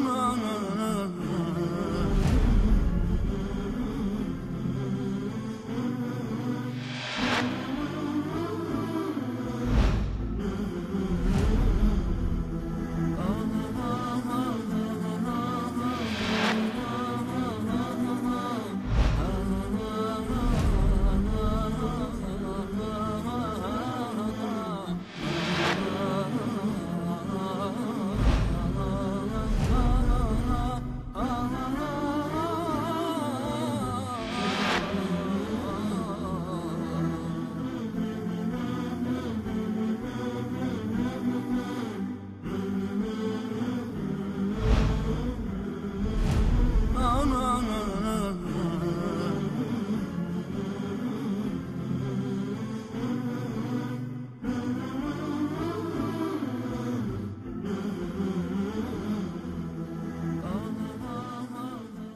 Assalamu alaikum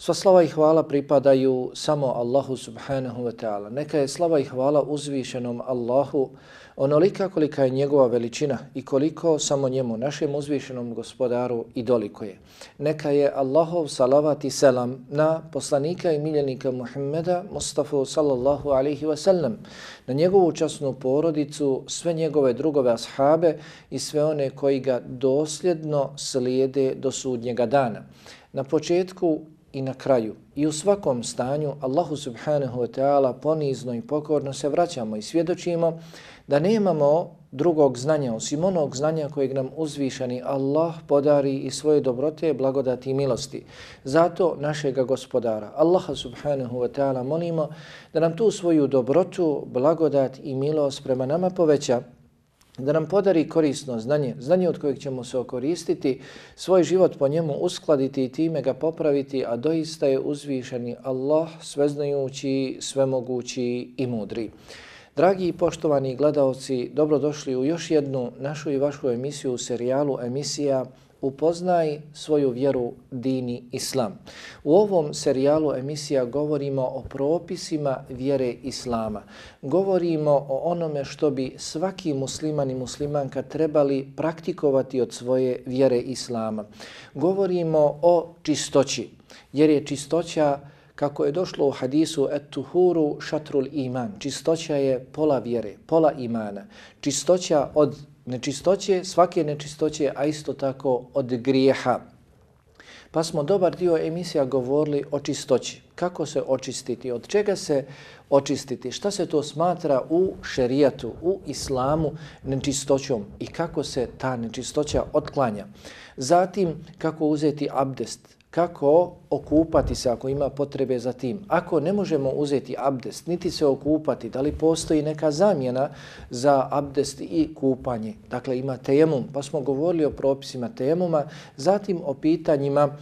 Sva slava i hvala pripadaju samo Allahu subhanahu wa ta'ala. Neka je slava i hvala uzvišenom Allahu onolika kolika je njegova veličina i koliko samo njemu, našem uzvišenom gospodaru i doliko je. Neka je Allahov salavat i selam na poslanika i miljenika Muhammeda Mustafa sallallahu alaihi wa sallam, na njegovu časnu porodicu, sve njegove drugove ashabe i sve one koji ga dosljedno slijede do sudnjega dana. Na početku i na kraju i u svakom stanju Allahu subhanahu wa ta'ala ponizno i pokorno se vraćamo i svjedočimo da nemamo drugog znanja osim onog znanja kojeg nam uzvišeni Allah podari i svoje dobrote, blagodati i milosti. Zato našega gospodara, Allaha subhanahu wa ta'ala, molimo da nam tu svoju dobrotu, blagodat i milost prema nama poveća da nam podari korisno znanje, znanje od kojeg ćemo se okoristiti, svoj život po njemu uskladiti i time ga popraviti, a doista je uzvišeni Allah, sveznajući, svemogući i mudri. Dragi i poštovani gledalci, dobrodošli u još jednu našu i vašu emisiju u serijalu emisija upoznaj svoju vjeru dini islam. U ovom serijalu emisija govorimo o propisima vjere islama. Govorimo o onome što bi svaki musliman i muslimanka trebali praktikovati od svoje vjere islama. Govorimo o čistoći, jer je čistoća kako je došlo u hadisu et tuhuru šatrul iman. Čistoća je pola vjere, pola imana. Čistoća od nečistoće, svake nečistoće, a isto tako od grijeha. Pa smo dobar dio emisija govorili o čistoći. Kako se očistiti, od čega se očistiti, šta se to smatra u šerijatu, u islamu nečistoćom i kako se ta nečistoća otklanja. Zatim, kako uzeti abdest, kako okupati se ako ima potrebe za tim. Ako ne možemo uzeti abdest, niti se okupati, da li postoji neka zamjena za abdest i kupanje. Dakle, ima tejemum, pa smo govorili o propisima tejemuma, zatim o pitanjima uh,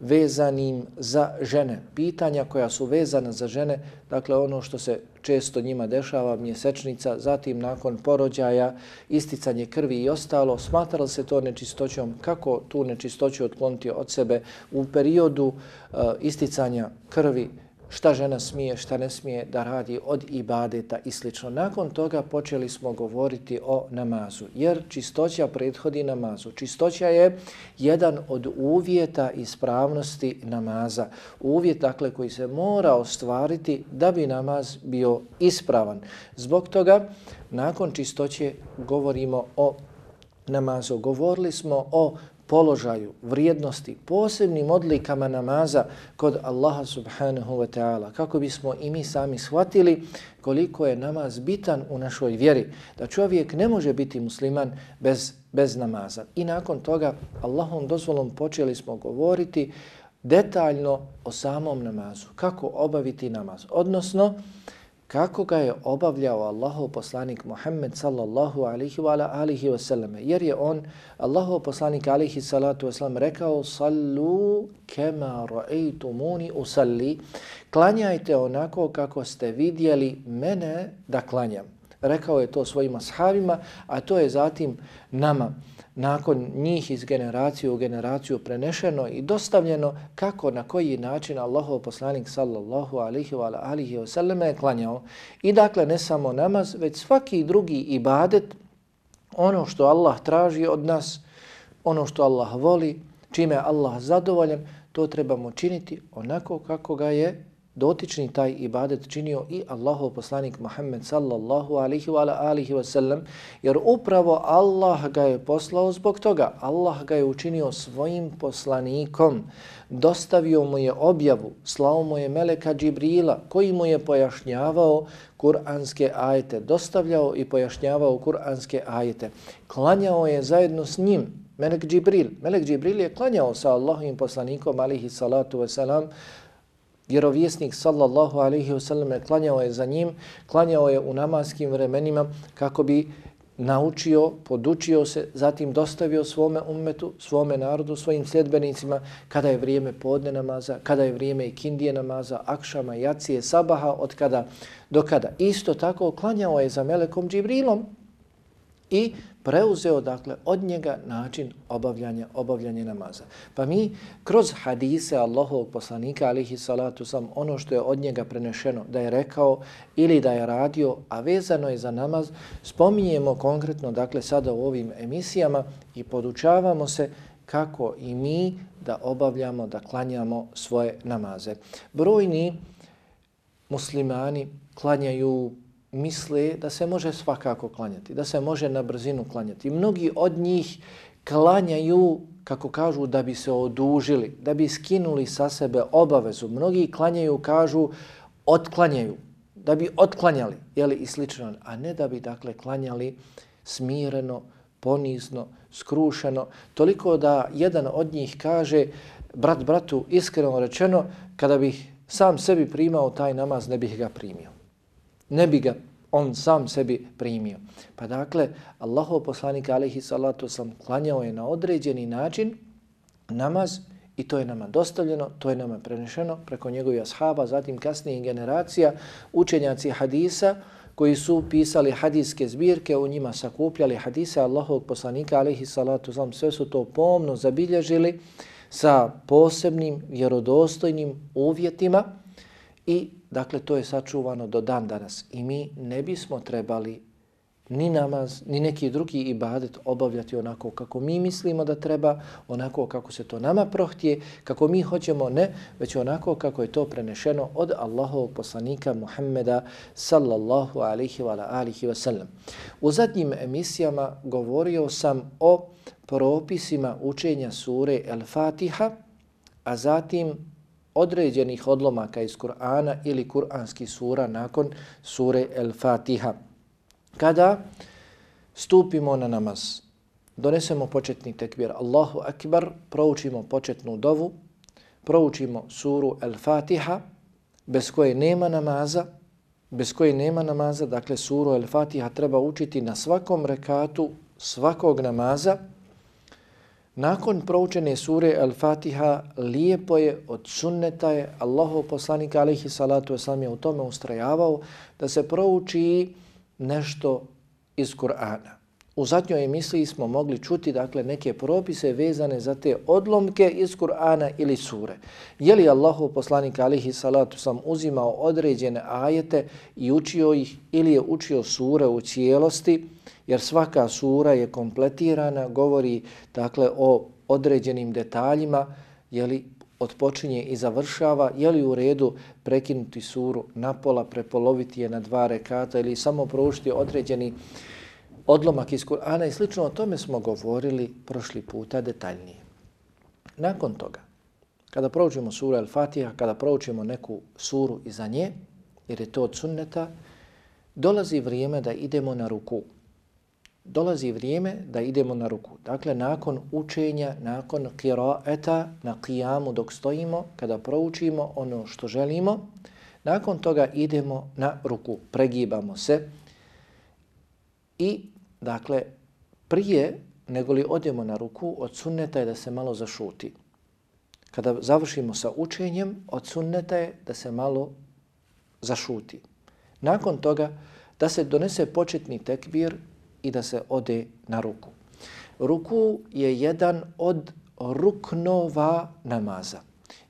vezanim za žene. Pitanja koja su vezana za žene, dakle ono što se često njima dešava, mjesečnica, zatim nakon porođaja, isticanje krvi i ostalo, smatralo se to nečistoćom, kako tu nečistoću otkloniti od sebe u periodu uh, isticanja krvi, šta žena smije, šta ne smije da radi od ibadeta i sl. Nakon toga počeli smo govoriti o namazu, jer čistoća prethodi namazu. Čistoća je jedan od uvjeta ispravnosti namaza. Uvjet dakle koji se mora ostvariti da bi namaz bio ispravan. Zbog toga, nakon čistoće govorimo o namazu. Govorili smo o položaju, vrijednosti, posebnim odlikama namaza kod Allaha subhanahu wa ta'ala. Kako bismo i mi sami shvatili koliko je namaz bitan u našoj vjeri. Da čovjek ne može biti musliman bez, bez namaza. I nakon toga Allahom dozvolom počeli smo govoriti detaljno o samom namazu. Kako obaviti namaz. Odnosno, kako ga je obavljao Allahov poslanik Muhammed sallallahu alihi wa alihi wa. Jer je on, Allahov poslanik alihi salatu wa sallam, rekao sallu kema ra'aytumuni usalli. Klanjajte onako kako ste vidjeli mene da klanjam. Rekao je to svojim ashabima, a to je zatim nama nakon njih iz generacije u generaciju prenešeno i dostavljeno kako na koji način Allahov poslanik sallallahu alihi wa alihi wa sallam je klanjao. I dakle ne samo namaz, već svaki drugi ibadet, ono što Allah traži od nas, ono što Allah voli, čime Allah zadovoljan, to trebamo činiti onako kako ga je dotični taj ibadet činio i Allahov poslanik Muhammed sallallahu alihi wa alihi wa sallam, jer upravo Allah ga je poslao zbog toga. Allah ga je učinio svojim poslanikom, dostavio mu je objavu, slao mu je Meleka Džibrila, koji mu je pojašnjavao kuranske ajete, dostavljao i pojašnjavao kuranske ajete. Klanjao je zajedno s njim, Melek Džibril. Melek Džibril je klanjao sa Allahovim poslanikom, alihi salatu wa salam, Vjerovjesnik sallallahu alaihi wasallam klanjao je za njim, klanjao je u namaskim vremenima kako bi naučio, podučio se, zatim dostavio svome ummetu, svome narodu, svojim sljedbenicima kada je vrijeme podne namaza, kada je vrijeme ikindije namaza, akšama, jacije, sabaha, od kada do kada. Isto tako klanjao je za Melekom Džibrilom i preuzeo dakle od njega način obavljanja obavljanja namaza. Pa mi kroz hadise Allahovog poslanika alihi salatu sam ono što je od njega prenešeno da je rekao ili da je radio, a vezano je za namaz, spominjemo konkretno dakle sada u ovim emisijama i podučavamo se kako i mi da obavljamo, da klanjamo svoje namaze. Brojni muslimani klanjaju misle da se može svakako klanjati, da se može na brzinu klanjati. Mnogi od njih klanjaju, kako kažu, da bi se odužili, da bi skinuli sa sebe obavezu. Mnogi klanjaju, kažu, otklanjaju, da bi otklanjali, jeli i slično, a ne da bi, dakle, klanjali smireno, ponizno, skrušeno, toliko da jedan od njih kaže, brat bratu, iskreno rečeno, kada bih sam sebi primao taj namaz, ne bih ga primio ne bi ga on sam sebi primio. Pa dakle, Allahov poslanik alaihi salatu sam klanjao je na određeni način namaz i to je nama dostavljeno, to je nama prenešeno preko njegovih ashaba, zatim kasnije generacija, učenjaci hadisa koji su pisali hadijske zbirke, u njima sakupljali hadise Allahovog poslanika alaihi salatu sam, sve su to pomno zabilježili sa posebnim vjerodostojnim uvjetima i Dakle, to je sačuvano do dan danas i mi ne bismo trebali ni namaz, ni neki drugi ibadet obavljati onako kako mi mislimo da treba, onako kako se to nama prohtije, kako mi hoćemo, ne, već onako kako je to prenešeno od Allahovog poslanika Muhammeda sallallahu alihi wa alihi wa sallam. U zadnjim emisijama govorio sam o propisima učenja sure El-Fatiha, a zatim određenih odlomaka iz Kur'ana ili Kur'anski sura nakon sure El-Fatiha. Kada stupimo na namaz, donesemo početni tekbir Allahu Akbar, proučimo početnu dovu, proučimo suru El-Fatiha, bez koje nema namaza, bez koje nema namaza, dakle suru El-Fatiha treba učiti na svakom rekatu svakog namaza, Nakon proučene sure Al-Fatiha, lijepo je od sunneta je Allahov poslanik alaihi salatu wasalam je u tome ustrajavao da se prouči nešto iz Kur'ana. U zadnjoj emisiji smo mogli čuti dakle neke propise vezane za te odlomke iz Kur'ana ili sure. Je li Allahov poslanik alihi salatu sam uzimao određene ajete i učio ih ili je učio sure u cijelosti? jer svaka sura je kompletirana, govori dakle o određenim detaljima, je li odpočinje i završava, je li u redu prekinuti suru na pola, prepoloviti je na dva rekata ili samo proušti određeni odlomak iz Kur'ana i slično, o tome smo govorili prošli puta detaljnije. Nakon toga, kada proučimo suru Al-Fatiha, kada proučimo neku suru iza nje, jer je to od sunneta, dolazi vrijeme da idemo na ruku dolazi vrijeme da idemo na ruku. Dakle, nakon učenja, nakon kiraeta, na kijamu dok stojimo, kada proučimo ono što želimo, Nakon toga idemo na ruku, pregibamo se i dakle prije nego li odemo na ruku od sunneta je da se malo zašuti. Kada završimo sa učenjem od sunneta je da se malo zašuti. Nakon toga da se donese početni tekbir i da se ode na ruku. Ruku je jedan od ruknova namaza.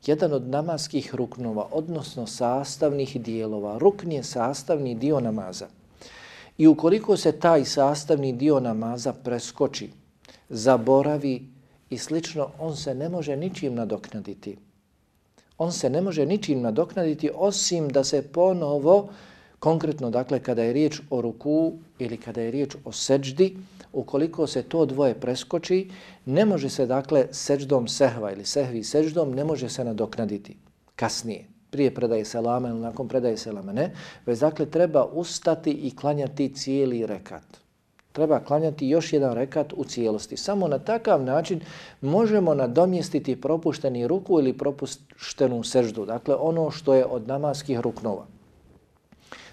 Jedan od namaskih ruknova, odnosno sastavnih dijelova. Rukn je sastavni dio namaza. I ukoliko se taj sastavni dio namaza preskoči, zaboravi i slično, on se ne može ničim nadoknaditi. On se ne može ničim nadoknaditi osim da se ponovo, konkretno dakle kada je riječ o ruku ili kada je riječ o seđdi, ukoliko se to dvoje preskoči, ne može se dakle seđdom sehva ili sehvi seđdom, ne može se nadoknaditi kasnije prije predaje selama ili nakon predaje selama, ne. Već dakle treba ustati i klanjati cijeli rekat. Treba klanjati još jedan rekat u cijelosti. Samo na takav način možemo nadomjestiti propušteni ruku ili propuštenu seždu. Dakle, ono što je od namaskih ruknova.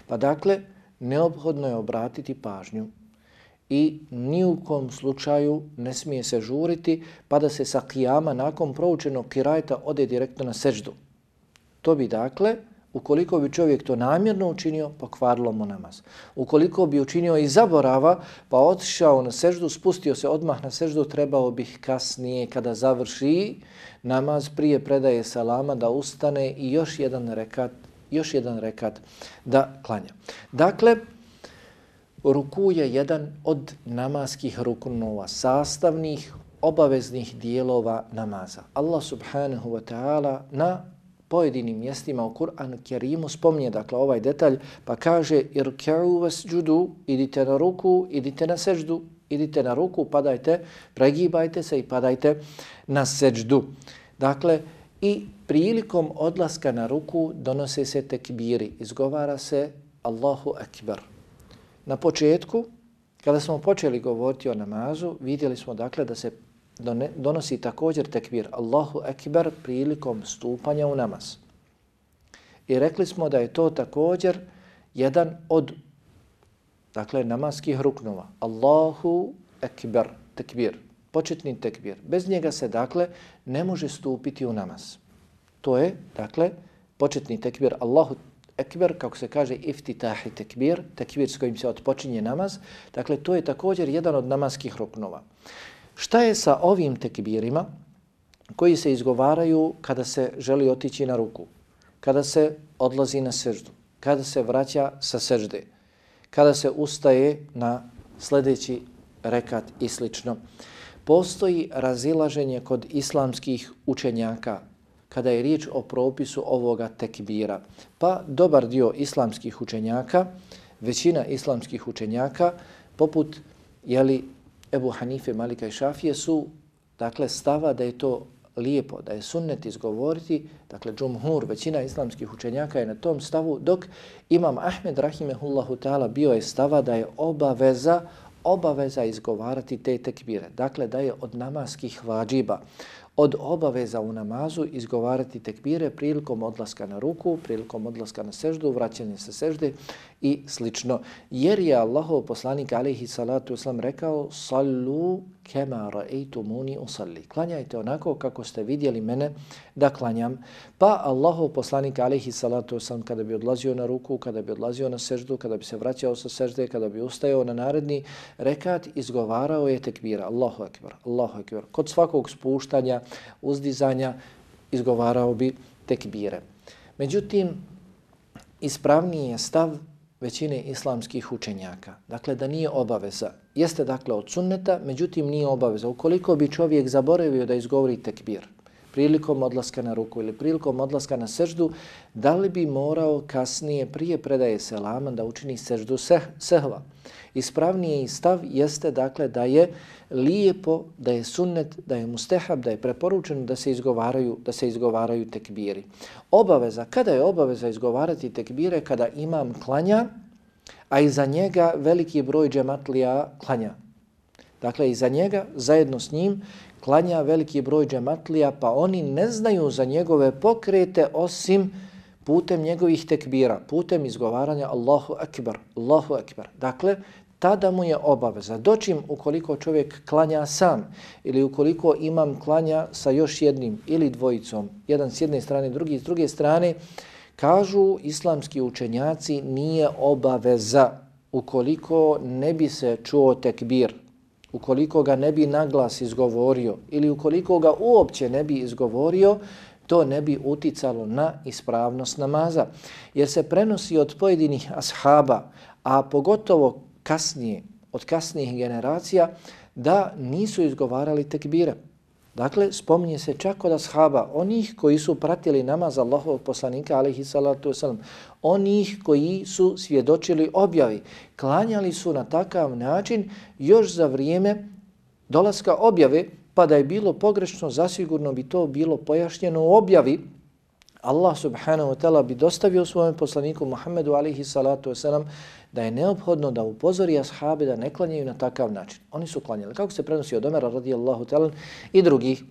Pa dakle, neophodno je obratiti pažnju i ni u kom slučaju ne smije se žuriti pa da se sa kijama nakon proučenog kirajta ode direktno na seždu. To bi dakle, ukoliko bi čovjek to namjerno učinio, pokvarilo mu namaz. Ukoliko bi učinio i zaborava, pa otišao na seždu, spustio se odmah na seždu, trebao bih kasnije kada završi namaz prije predaje salama da ustane i još jedan rekat, još jedan rekat da klanja. Dakle, ruku je jedan od namaskih rukunova, sastavnih, obaveznih dijelova namaza. Allah subhanahu wa ta'ala na pojedinim mjestima u Kur'anu Kerimu spomnje dakle ovaj detalj pa kaže irka'u wasjudu idite na ruku idite na seždu idite na ruku padajte pregibajte se i padajte na seždu. Dakle i prilikom odlaska na ruku donose se tekbiri izgovara se Allahu akbar. Na početku kada smo počeli govoriti o namazu vidjeli smo dakle da se donosi također tekbir Allahu Ekber prilikom stupanja u namaz. I rekli smo da je to također jedan od dakle namaskih ruknova. Allahu Ekber, tekbir, početni tekbir. Bez njega se dakle ne može stupiti u namaz. To je dakle početni tekbir Allahu Ekber, kako se kaže iftitahi tekbir, tekbir s kojim se otpočinje namaz. Dakle, to je također jedan od namaskih ruknova. Šta je sa ovim tekbirima koji se izgovaraju kada se želi otići na ruku, kada se odlazi na seždu, kada se vraća sa sežde, kada se ustaje na sljedeći rekat i slično. Postoji razilaženje kod islamskih učenjaka kada je riječ o propisu ovoga tekbira. Pa dobar dio islamskih učenjaka, većina islamskih učenjaka, poput jeli, Ebu Hanife, Malika i Šafije su dakle stava da je to lijepo, da je sunnet izgovoriti, dakle džumhur, većina islamskih učenjaka je na tom stavu, dok imam Ahmed Rahimehullahu ta'ala bio je stava da je obaveza obaveza izgovarati te tekbire. Dakle, da je od namaskih vađiba, od obaveza u namazu izgovarati tekbire prilikom odlaska na ruku, prilikom odlaska na seždu, vraćanje sa sežde i slično. Jer je Allahov poslanik alaihi salatu uslam rekao sallu kema ra'aytumuni usalli. Klanjajte onako kako ste vidjeli mene da klanjam. Pa Allahov poslanik alejhi salatu sam kada bi odlazio na ruku, kada bi odlazio na seždu, kada bi se vraćao sa sežde, kada bi ustajao na naredni rekat, izgovarao je tekbira. Allahu ekber. Allahu ekber. Kod svakog spuštanja, uzdizanja izgovarao bi tekbire. Međutim, ispravniji je stav većine islamskih učenjaka. Dakle, da nije obaveza. Jeste dakle od sunneta, međutim nije obaveza. Ukoliko bi čovjek zaboravio da izgovori tekbir prilikom odlaska na ruku ili prilikom odlaska na seždu, da li bi morao kasnije prije predaje selama da učini seždu seh, sehva? Ispravniji stav jeste dakle da je lijepo, da je sunnet, da je mustehab, da je preporučeno da se izgovaraju, da se izgovaraju tekbiri. Obaveza, kada je obaveza izgovarati tekbire? Kada imam klanja, a iza njega veliki broj džematlija klanja. Dakle, iza njega, zajedno s njim, klanja veliki broj džematlija, pa oni ne znaju za njegove pokrete osim putem njegovih tekbira, putem izgovaranja Allahu Akbar, Allahu Akbar. Dakle, tada mu je obaveza. Dočim ukoliko čovjek klanja sam ili ukoliko imam klanja sa još jednim ili dvojicom, jedan s jedne strane, drugi s druge strane, kažu islamski učenjaci nije obaveza ukoliko ne bi se čuo tekbir, ukoliko ga ne bi naglas izgovorio ili ukoliko ga uopće ne bi izgovorio, to ne bi uticalo na ispravnost namaza. Jer se prenosi od pojedinih ashaba, a pogotovo kasnije, od kasnijih generacija, da nisu izgovarali tekbire. Dakle, spominje se čak od ashaba, onih koji su pratili namaz Allahovog poslanika, alaihi salatu wasalam, onih koji su svjedočili objavi, klanjali su na takav način još za vrijeme dolaska objave, pa da je bilo pogrešno, zasigurno bi to bilo pojašnjeno u objavi, Allah subhanahu wa ta'ala bi dostavio svojom poslaniku Muhammedu alihi salatu wasalam da je neophodno da upozori ashabe da ne klanjaju na takav način. Oni su klanjali. Kako se prenosi od Omera radijallahu ta'ala i drugih.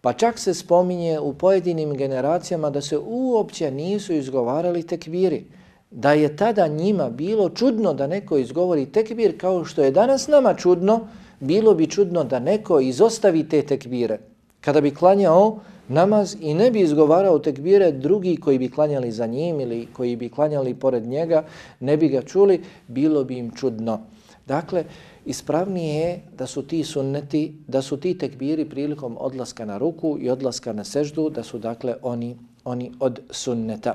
Pa čak se spominje u pojedinim generacijama da se uopće nisu izgovarali tekbiri. Da je tada njima bilo čudno da neko izgovori tekbir kao što je danas nama čudno, bilo bi čudno da neko izostavi te tekbire. Kada bi klanjao namaz i ne bi izgovarao tekbire, drugi koji bi klanjali za njim ili koji bi klanjali pored njega, ne bi ga čuli, bilo bi im čudno. Dakle, ispravnije je da su ti sunneti, da su ti tekbiri prilikom odlaska na ruku i odlaska na seždu, da su dakle oni, oni od sunneta.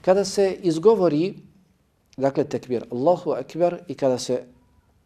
Kada se izgovori, dakle tekbir Allahu akbar i kada se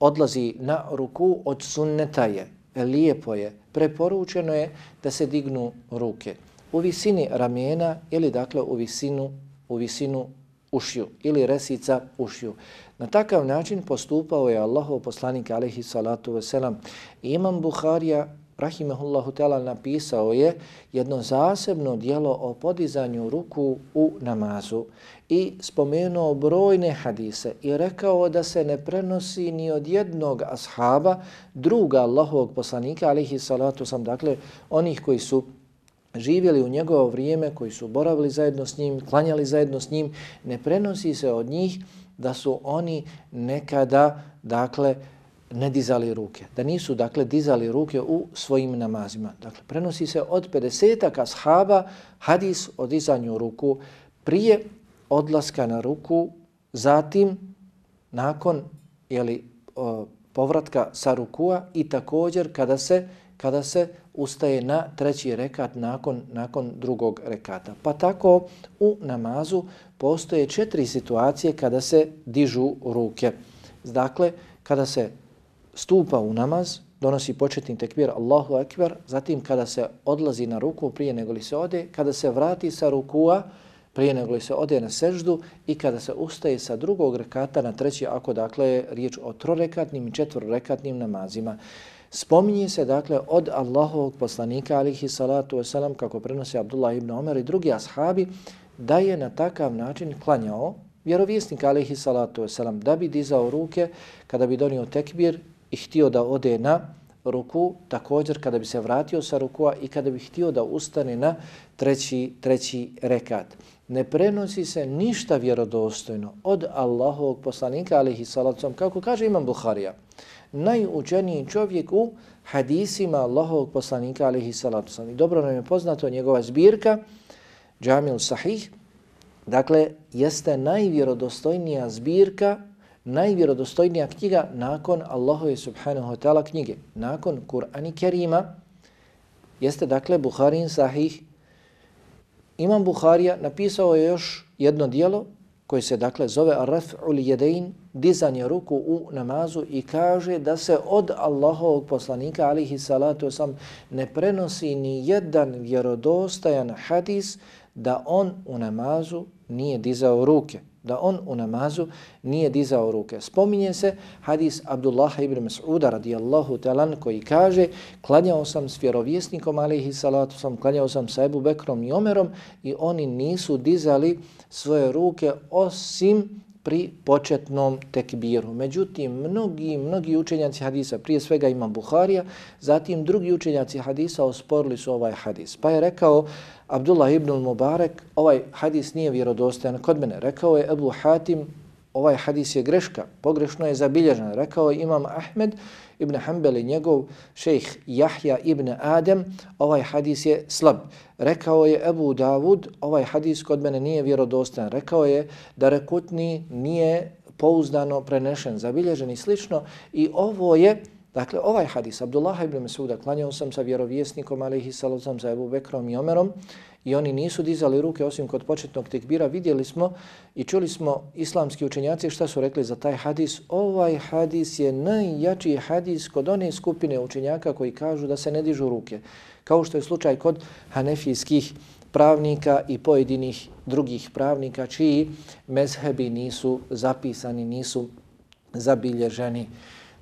odlazi na ruku od sunneta je, lijepo je, preporučeno je da se dignu ruke u visini ramena ili dakle u visinu, u visinu ušiju ili resica ušiju. Na takav način postupao je Allahov poslanik alaihi salatu wasalam. Imam Buharija rahimehullahu ta'ala napisao je jedno zasebno dijelo o podizanju ruku u namazu i spomenuo brojne hadise i rekao da se ne prenosi ni od jednog ashaba druga Allahovog poslanika alihi salatu sam, dakle onih koji su živjeli u njegovo vrijeme, koji su boravili zajedno s njim, klanjali zajedno s njim, ne prenosi se od njih da su oni nekada, dakle, ne dizali ruke, da nisu dakle dizali ruke u svojim namazima. Dakle, prenosi se od 50 ashaba hadis o dizanju ruku prije odlaska na ruku, zatim nakon jeli, o, povratka sa rukua i također kada se kada se ustaje na treći rekat nakon nakon drugog rekata. Pa tako u namazu postoje četiri situacije kada se dižu ruke. Dakle, kada se stupa u namaz, donosi početni tekbir Allahu Akbar, zatim kada se odlazi na ruku prije nego li se ode, kada se vrati sa rukua prije nego li se ode na seždu i kada se ustaje sa drugog rekata na treći, ako dakle je riječ o trorekatnim i četvrrekatnim namazima. Spominje se dakle od Allahovog poslanika alihi salatu wasalam kako prenosi Abdullah ibn Omer i drugi ashabi da je na takav način klanjao vjerovjesnik alihi salatu wasalam da bi dizao ruke kada bi donio tekbir i htio da ode na ruku, također kada bi se vratio sa rukua i kada bi htio da ustane na treći, treći rekat. Ne prenosi se ništa vjerodostojno od Allahovog poslanika, alihi salacom, kako kaže Imam Bukharija, najučeniji čovjek u hadisima Allahovog poslanika, alihi salacom. I dobro nam je poznato njegova zbirka, Džamil Sahih, dakle, jeste najvjerodostojnija zbirka najvjerodostojnija knjiga nakon Allahove subhanahu wa ta'ala knjige, nakon Kur'ani Kerima, jeste dakle Buharin Sahih. Imam Buharija napisao je još jedno dijelo koje se dakle zove Raf'ul Jedein, dizanje ruku u namazu i kaže da se od Allahovog poslanika alihi salatu sam ne prenosi ni jedan vjerodostajan hadis da on u namazu nije dizao ruke da on u namazu nije dizao ruke. Spominje se hadis Abdullah ibn Mas'uda radijallahu talan koji kaže klanjao sam s vjerovjesnikom alaihi salatu sam, klanjao sam sa Ebu Bekrom i Omerom i oni nisu dizali svoje ruke osim pri početnom tekbiru. Međutim, mnogi, mnogi učenjaci hadisa, prije svega ima Buharija, zatim drugi učenjaci hadisa osporili su ovaj hadis. Pa je rekao Abdullah ibn Mubarak, ovaj hadis nije vjerodostojan kod mene. Rekao je Abu Hatim, ovaj hadis je greška, pogrešno je zabilježen. Rekao je Imam Ahmed ibn Hanbel i njegov šejh Jahja ibn Adem, ovaj hadis je slab. Rekao je Abu Davud, ovaj hadis kod mene nije vjerodostan. Rekao je da rekutni nije pouzdano prenešen, zabilježen i slično. I ovo je, dakle, ovaj hadis, Abdullah ibn Mesuda, klanjao sam sa vjerovjesnikom, alaihi salam, sa Ebu Bekrom i Omerom, i oni nisu dizali ruke osim kod početnog tekbira, vidjeli smo i čuli smo islamski učenjaci šta su rekli za taj hadis. Ovaj hadis je najjačiji hadis kod one skupine učenjaka koji kažu da se ne dižu ruke. Kao što je slučaj kod hanefijskih pravnika i pojedinih drugih pravnika čiji mezhebi nisu zapisani, nisu zabilježeni.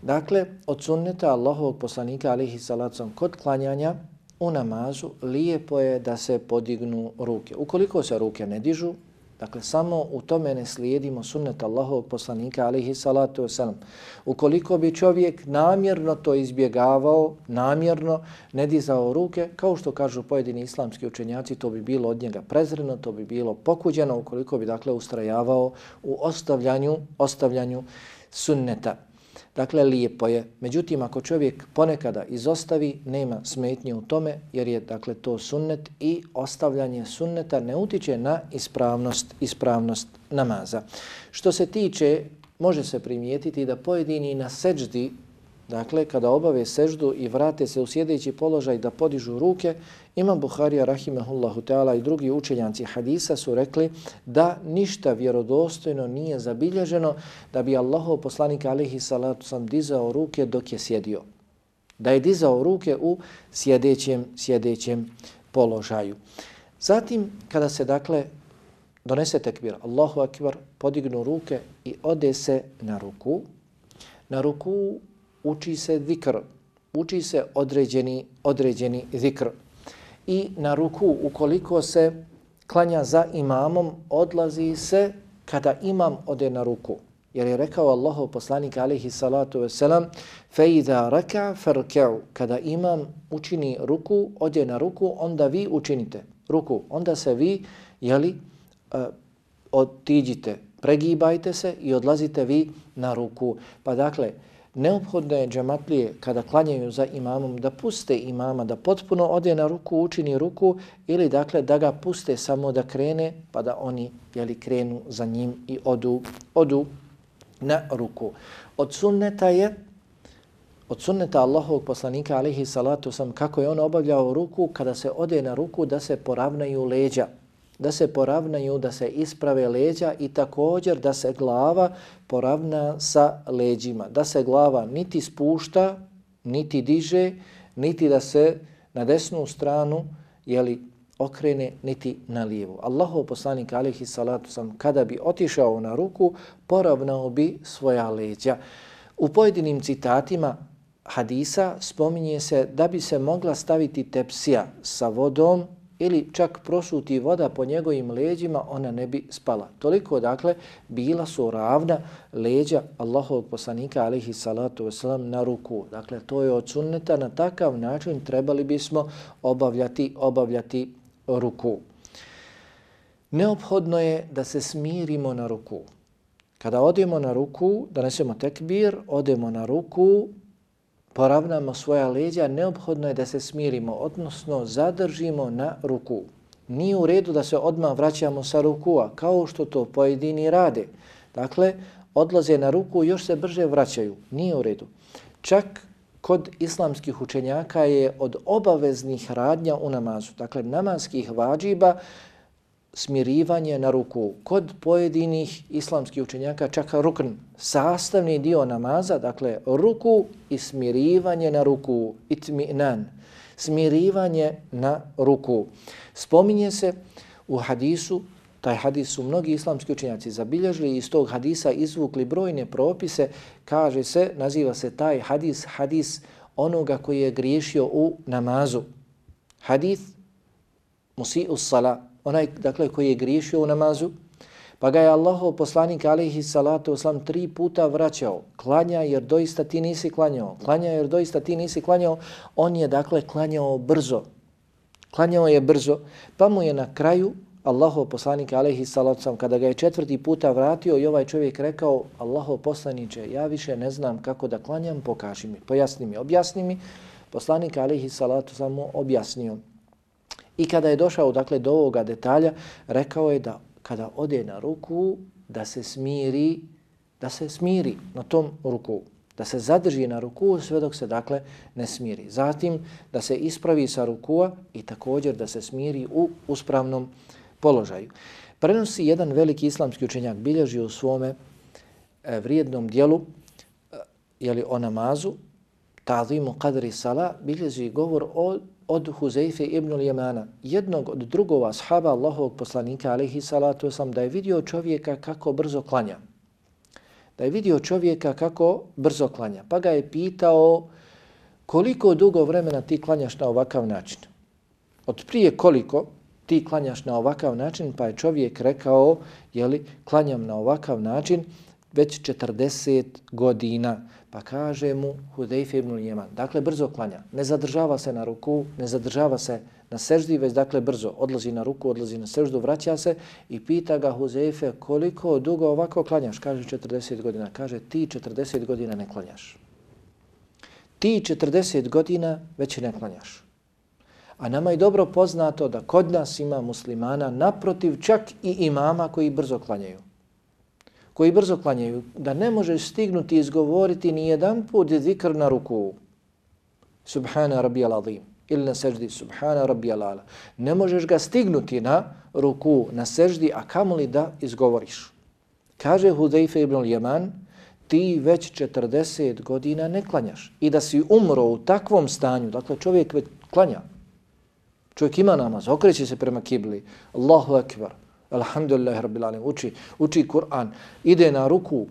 Dakle, od sunneta Allahovog poslanika alihi salacom kod klanjanja u namazu lijepo je da se podignu ruke. Ukoliko se ruke ne dižu, dakle samo u tome ne slijedimo sunnet Allahovog poslanika alihi salatu wasalam. Ukoliko bi čovjek namjerno to izbjegavao, namjerno ne dizao ruke, kao što kažu pojedini islamski učenjaci, to bi bilo od njega prezreno, to bi bilo pokuđeno ukoliko bi dakle ustrajavao u ostavljanju, ostavljanju sunneta. Dakle, lijepo je. Međutim, ako čovjek ponekada izostavi, nema smetnje u tome, jer je dakle to sunnet i ostavljanje sunneta ne utiče na ispravnost, ispravnost namaza. Što se tiče, može se primijetiti da pojedini na seđdi Dakle, kada obave seždu i vrate se u sjedeći položaj da podižu ruke, Imam Buharija, rahimehullahu teala i drugi učenjanci hadisa su rekli da ništa vjerodostojno nije zabilježeno da bi Allahov poslanik alihi salatu sam dizao ruke dok je sjedio. Da je dizao ruke u sjedećem, sjedećem položaju. Zatim, kada se dakle donese tekbir, Allahu akbar, podignu ruke i ode se na ruku, na ruku uči se zikr, uči se određeni, određeni zikr. I na ruku, ukoliko se klanja za imamom, odlazi se kada imam ode na ruku. Jer je rekao Allahov poslanik alaihi salatu wasalam فَإِذَا رَكَعْ فَرْكَعُ Kada imam učini ruku, ode na ruku, onda vi učinite ruku. Onda se vi, jeli, uh, otiđite, pregibajte se i odlazite vi na ruku. Pa dakle, Neophodno je džematlije kada klanjaju za imamom da puste imama, da potpuno ode na ruku, učini ruku ili dakle da ga puste samo da krene pa da oni jeli, krenu za njim i odu, odu na ruku. Od sunneta je Od sunneta Allahovog poslanika alihi salatu sam kako je on obavljao ruku kada se ode na ruku da se poravnaju leđa da se poravnaju, da se isprave leđa i također da se glava poravna sa leđima. Da se glava niti spušta, niti diže, niti da se na desnu stranu jeli, okrene, niti na lijevu. Allahov poslanik alihi salatu sam kada bi otišao na ruku, poravnao bi svoja leđa. U pojedinim citatima hadisa spominje se da bi se mogla staviti tepsija sa vodom ili čak prosuti voda po njegovim leđima, ona ne bi spala. Toliko, dakle, bila su ravna leđa Allahovog poslanika, alihi salatu wasalam, na ruku. Dakle, to je od sunneta, na takav način trebali bismo obavljati, obavljati ruku. Neophodno je da se smirimo na ruku. Kada odemo na ruku, donesemo tekbir, odemo na ruku, poravnamo svoja leđa, neophodno je da se smirimo, odnosno zadržimo na ruku. Nije u redu da se odmah vraćamo sa rukua, kao što to pojedini rade. Dakle, odlaze na ruku, još se brže vraćaju. Nije u redu. Čak kod islamskih učenjaka je od obaveznih radnja u namazu, dakle namazskih vađiba, smirivanje na ruku. Kod pojedinih islamskih učenjaka čak rukn, sastavni dio namaza, dakle ruku i smirivanje na ruku, itminan, smirivanje na ruku. Spominje se u hadisu, taj hadis su mnogi islamski učenjaci zabilježili i iz tog hadisa izvukli brojne propise, kaže se, naziva se taj hadis, hadis onoga koji je griješio u namazu. Hadis musi'us salat onaj dakle koji je griješio u namazu, Pa ga je Allahov poslanik alaihi salatu oslam tri puta vraćao. Klanja jer doista ti nisi klanjao. Klanja jer doista ti nisi klanjao. On je dakle klanjao brzo. Klanjao je brzo. Pa mu je na kraju Allahov poslanik alaihi salatu oslam kada ga je četvrti puta vratio i ovaj čovjek rekao Allahov poslaniće ja više ne znam kako da klanjam pokaži mi. Pojasni mi, objasni mi. Poslanik alaihi salatu sam mu objasnio. I kada je došao dakle do ovoga detalja rekao je da kada ode na ruku da se smiri, da se smiri na tom ruku, da se zadrži na ruku sve dok se dakle ne smiri. Zatim da se ispravi sa rukua i također da se smiri u uspravnom položaju. Prenosi jedan veliki islamski učenjak, bilježi u svome e, vrijednom dijelu, e, jeli o namazu, ta'zimu qadri sala, bilježi govor o od Huzeyfe ibn Ljemana, jednog od drugova ashaba Allahovog poslanika, alaihi salatu wasalam, da je vidio čovjeka kako brzo klanja. Da je vidio čovjeka kako brzo klanja. Pa ga je pitao koliko dugo vremena ti klanjaš na ovakav način. Od prije koliko ti klanjaš na ovakav način, pa je čovjek rekao, jeli, klanjam na ovakav način već 40 godina. Pa kaže mu Hudejfe ibn Jeman, dakle brzo klanja, ne zadržava se na ruku, ne zadržava se na seždi, već dakle brzo odlazi na ruku, odlazi na seždu, vraća se i pita ga Huzeife koliko dugo ovako klanjaš. Kaže 40 godina. Kaže ti 40 godina ne klanjaš. Ti 40 godina već ne klanjaš. A nama je dobro poznato da kod nas ima muslimana naprotiv čak i imama koji brzo klanjaju koji brzo klanjaju, da ne možeš stignuti izgovoriti ni jedan put zikr na ruku. Subhana rabbi azim Ili na seždi. Subhana rabbi ala. Ne možeš ga stignuti na ruku, na seždi, a kamoli da izgovoriš. Kaže Hudejfe ibn al-Yaman, ti već 40 godina ne klanjaš. I da si umro u takvom stanju, dakle čovjek već klanja. Čovjek ima namaz, okreće se prema kibli. Allahu akbar. Alhamdulillah, rabbil alim, uči, uči Kur'an, ide na ruku,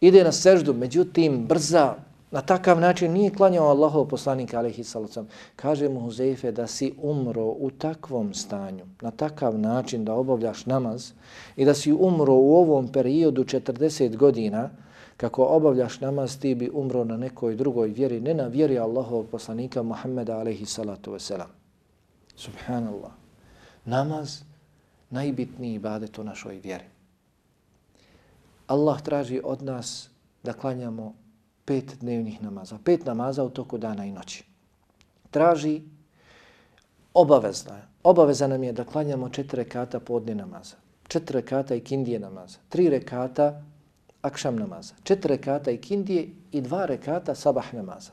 ide na seždu, međutim, brza, na takav način nije klanjao Allahov poslanika, alaihi salacom. Kaže mu Huzeife da si umro u takvom stanju, na takav način da obavljaš namaz i da si umro u ovom periodu 40 godina, kako obavljaš namaz, ti bi umro na nekoj drugoj vjeri, ne na vjeri Allahov poslanika Muhammeda, alaihi salatu wasalam. Subhanallah. Namaz najbitniji ibadet u našoj vjeri. Allah traži od nas da klanjamo pet dnevnih namaza, pet namaza u toku dana i noći. Traži obavezno je. Obaveza nam je da klanjamo četiri rekata podne namaza, četiri rekata i kindije namaza, tri rekata akšam namaza, četiri rekata i kindije i dva rekata sabah namaza.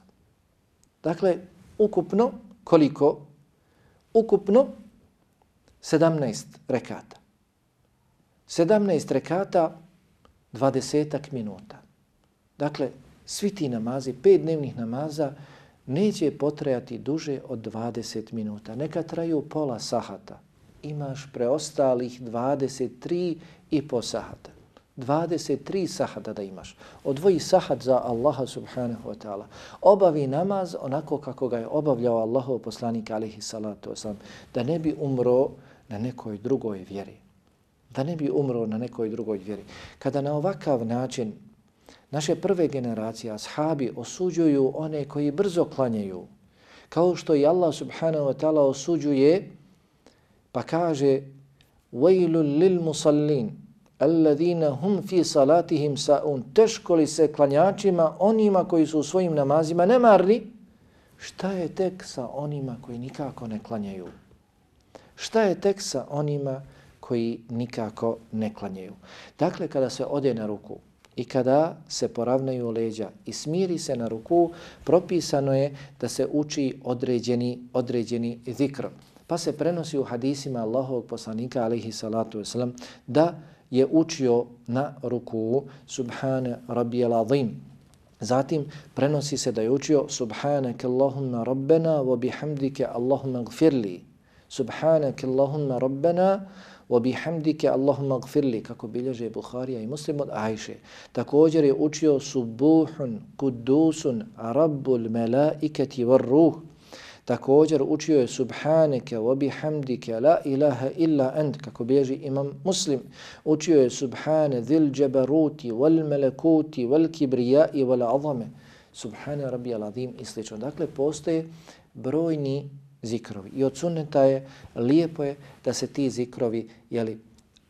Dakle, ukupno koliko? Ukupno 17 rekata. 17 rekata, 20 minuta. Dakle, svi ti namazi, pet dnevnih namaza, neće potrajati duže od 20 minuta. Neka traju pola sahata. Imaš preostalih 23 i po sahata. 23 sahata da imaš. Odvoji sahat za Allaha subhanahu wa ta'ala. Obavi namaz onako kako ga je obavljao Allahov poslanik alihi salatu wasalam. Da ne bi umro na nekoj drugoj vjeri. Da ne bi umro na nekoj drugoj vjeri. Kada na ovakav način naše prve generacije, ashabi, osuđuju one koji brzo klanjaju, kao što i Allah subhanahu wa ta'ala osuđuje, pa kaže وَيْلُ لِلْمُصَلِّينَ الَّذِينَ هُمْ فِي صَلَاتِهِمْ سَاُونَ Teško li se klanjačima, onima koji su u svojim namazima nemarni, šta je tek sa onima koji nikako ne klanjaju? Šta je tek sa onima koji nikako ne klanjaju? Dakle, kada se ode na ruku i kada se poravnaju leđa i smiri se na ruku, propisano je da se uči određeni, određeni zikr. Pa se prenosi u hadisima Allahovog poslanika, alaihi salatu wasalam, da je učio na ruku Subhane Rabijel Azim. Zatim prenosi se da je učio Subhaneke Allahumma Rabbena wa bihamdike Allahumma gfirli Subhanak Allahumma Rabbana wa bihamdike Allahumma gfirli, kako bilježe Buharija i Muslim od Ajše. Također je učio subuhun, kudusun, rabbul Melaiketi var ruh. Također učio je subhaneke wa bihamdike la ilaha illa ent, kako bježi imam muslim. Učio je subhane dhil džabaruti wal melekuti wal kibriyai wal azame. Subhane rabbi azim i sl. Dakle, postoje brojni zikrovi. I od sunneta je, lijepo je da se ti zikrovi jeli,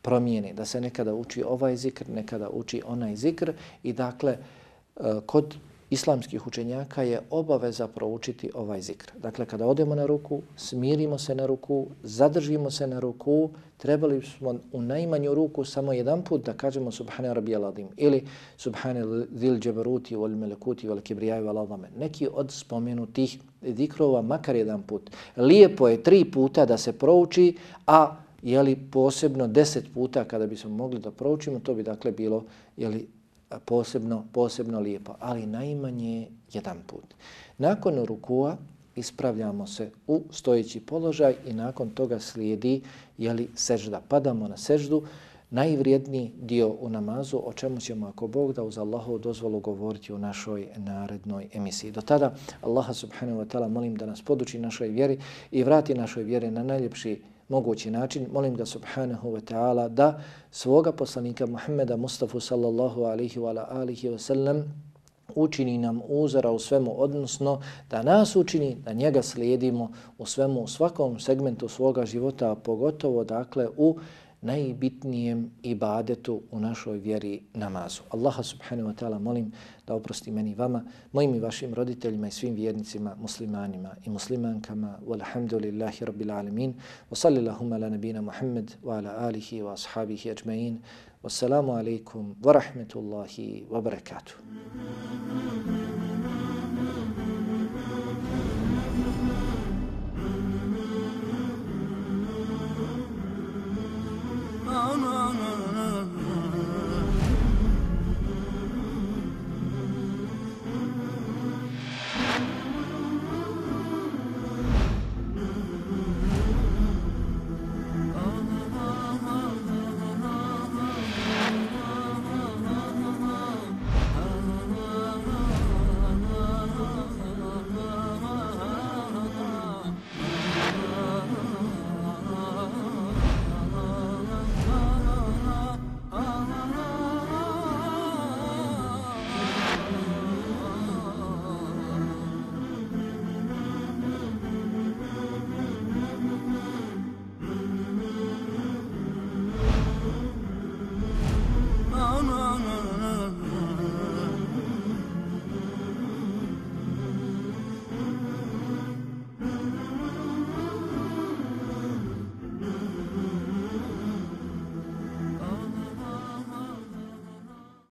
promijeni, da se nekada uči ovaj zikr, nekada uči onaj zikr i dakle, eh, kod islamskih učenjaka je obaveza proučiti ovaj zikr. Dakle, kada odemo na ruku, smirimo se na ruku, zadržimo se na ruku, trebali smo u najmanju ruku samo jedan put da kažemo Subhane Rabbi Aladim ili Subhane Dil Džabaruti wal Melekuti wal Kibrijaju wal Adame. Neki od spomenutih zikrova makar jedan put. Lijepo je tri puta da se prouči, a jeli posebno deset puta kada bismo mogli da proučimo, to bi dakle bilo jeli posebno, posebno lijepo, ali najmanje jedan put. Nakon rukua ispravljamo se u stojeći položaj i nakon toga slijedi jeli, sežda. Padamo na seždu, najvrijedniji dio u namazu, o čemu ćemo ako Bog da uz Allahovu dozvolu govoriti u našoj narednoj emisiji. Do tada Allaha subhanahu wa ta'ala molim da nas poduči našoj vjeri i vrati našoj vjeri na najljepši mogući način. Molim ga subhanahu wa ta'ala da svoga poslanika Muhammeda Mustafa sallallahu alihi wa alihi wa sallam učini nam uzora u svemu, odnosno da nas učini, da njega slijedimo u svemu, u svakom segmentu svoga života, pogotovo dakle u najbitnijem ibadetu u našoj vjeri namazu. Allaha subhanahu wa ta'ala molim da oprosti meni vama, mojim i vašim roditeljima i svim vjernicima, muslimanima i muslimankama. Walhamdulillahi rabbil alamin. Wa sallilahumma la nabina Muhammad wa ala alihi wa ashabihi ajma'in. Wassalamu alaikum wa rahmetullahi wa barakatuh. aman